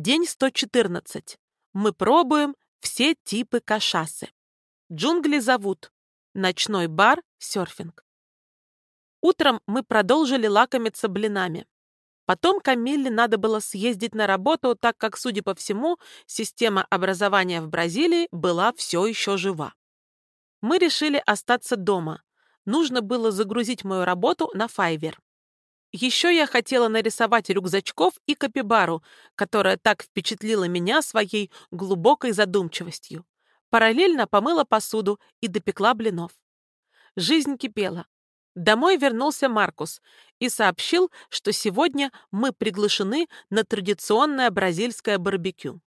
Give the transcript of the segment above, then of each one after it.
День 114. Мы пробуем все типы кашасы. Джунгли зовут. Ночной бар, серфинг. Утром мы продолжили лакомиться блинами. Потом Камилле надо было съездить на работу, так как, судя по всему, система образования в Бразилии была все еще жива. Мы решили остаться дома. Нужно было загрузить мою работу на Файвер. Еще я хотела нарисовать рюкзачков и капибару, которая так впечатлила меня своей глубокой задумчивостью. Параллельно помыла посуду и допекла блинов. Жизнь кипела. Домой вернулся Маркус и сообщил, что сегодня мы приглашены на традиционное бразильское барбекю.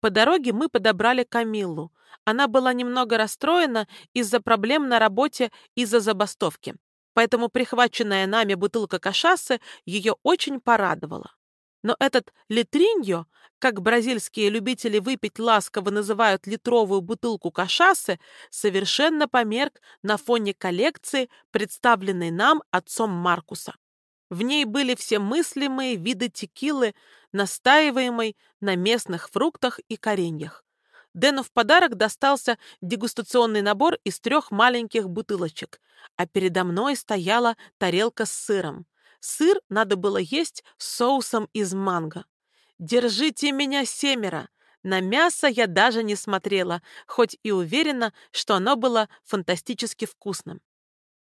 По дороге мы подобрали Камиллу. Она была немного расстроена из-за проблем на работе из-за забастовки поэтому прихваченная нами бутылка кашасы ее очень порадовала. Но этот литриньо, как бразильские любители выпить ласково называют литровую бутылку кашасы, совершенно померк на фоне коллекции, представленной нам отцом Маркуса. В ней были все мыслимые виды текилы, настаиваемой на местных фруктах и кореньях. Дэну в подарок достался дегустационный набор из трех маленьких бутылочек, а передо мной стояла тарелка с сыром. Сыр надо было есть с соусом из манго. «Держите меня семеро!» На мясо я даже не смотрела, хоть и уверена, что оно было фантастически вкусным.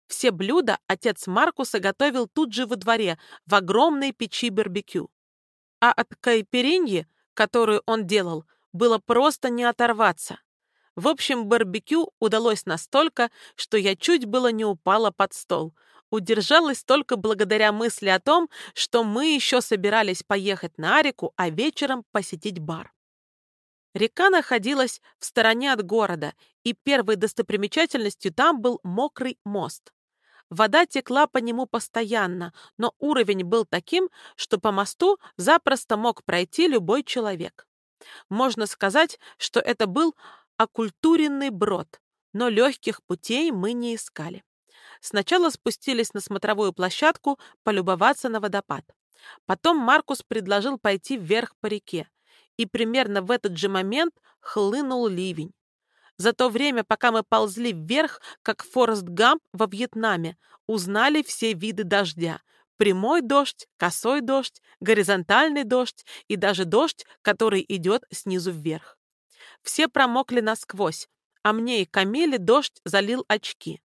Все блюда отец Маркуса готовил тут же во дворе, в огромной печи барбекю. А от кайпериньи, которую он делал, было просто не оторваться. В общем, барбекю удалось настолько, что я чуть было не упала под стол. Удержалась только благодаря мысли о том, что мы еще собирались поехать на реку, а вечером посетить бар. Река находилась в стороне от города, и первой достопримечательностью там был мокрый мост. Вода текла по нему постоянно, но уровень был таким, что по мосту запросто мог пройти любой человек. Можно сказать, что это был окультуренный брод, но легких путей мы не искали. Сначала спустились на смотровую площадку полюбоваться на водопад. Потом Маркус предложил пойти вверх по реке, и примерно в этот же момент хлынул ливень. За то время, пока мы ползли вверх, как Форест Гамп во Вьетнаме, узнали все виды дождя, Прямой дождь, косой дождь, горизонтальный дождь и даже дождь, который идет снизу вверх. Все промокли насквозь, а мне и Камиле дождь залил очки.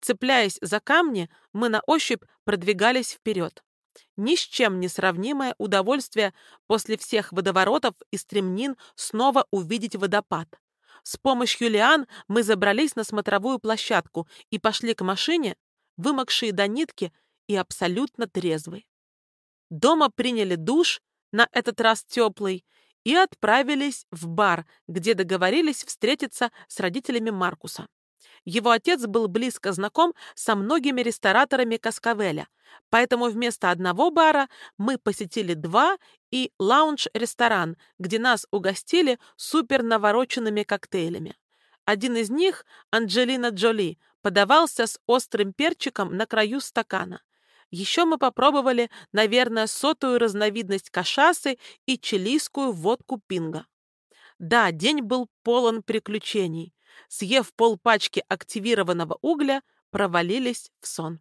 Цепляясь за камни, мы на ощупь продвигались вперед. Ни с чем не сравнимое удовольствие после всех водоворотов и стремнин снова увидеть водопад. С помощью лиан мы забрались на смотровую площадку и пошли к машине, вымокшие до нитки и абсолютно трезвый. Дома приняли душ, на этот раз теплый, и отправились в бар, где договорились встретиться с родителями Маркуса. Его отец был близко знаком со многими рестораторами Каскавеля, поэтому вместо одного бара мы посетили два и лаунж-ресторан, где нас угостили супер навороченными коктейлями. Один из них, Анджелина Джоли, подавался с острым перчиком на краю стакана. Еще мы попробовали, наверное, сотую разновидность кашасы и чилийскую водку пинга. Да, день был полон приключений. Съев полпачки активированного угля, провалились в сон.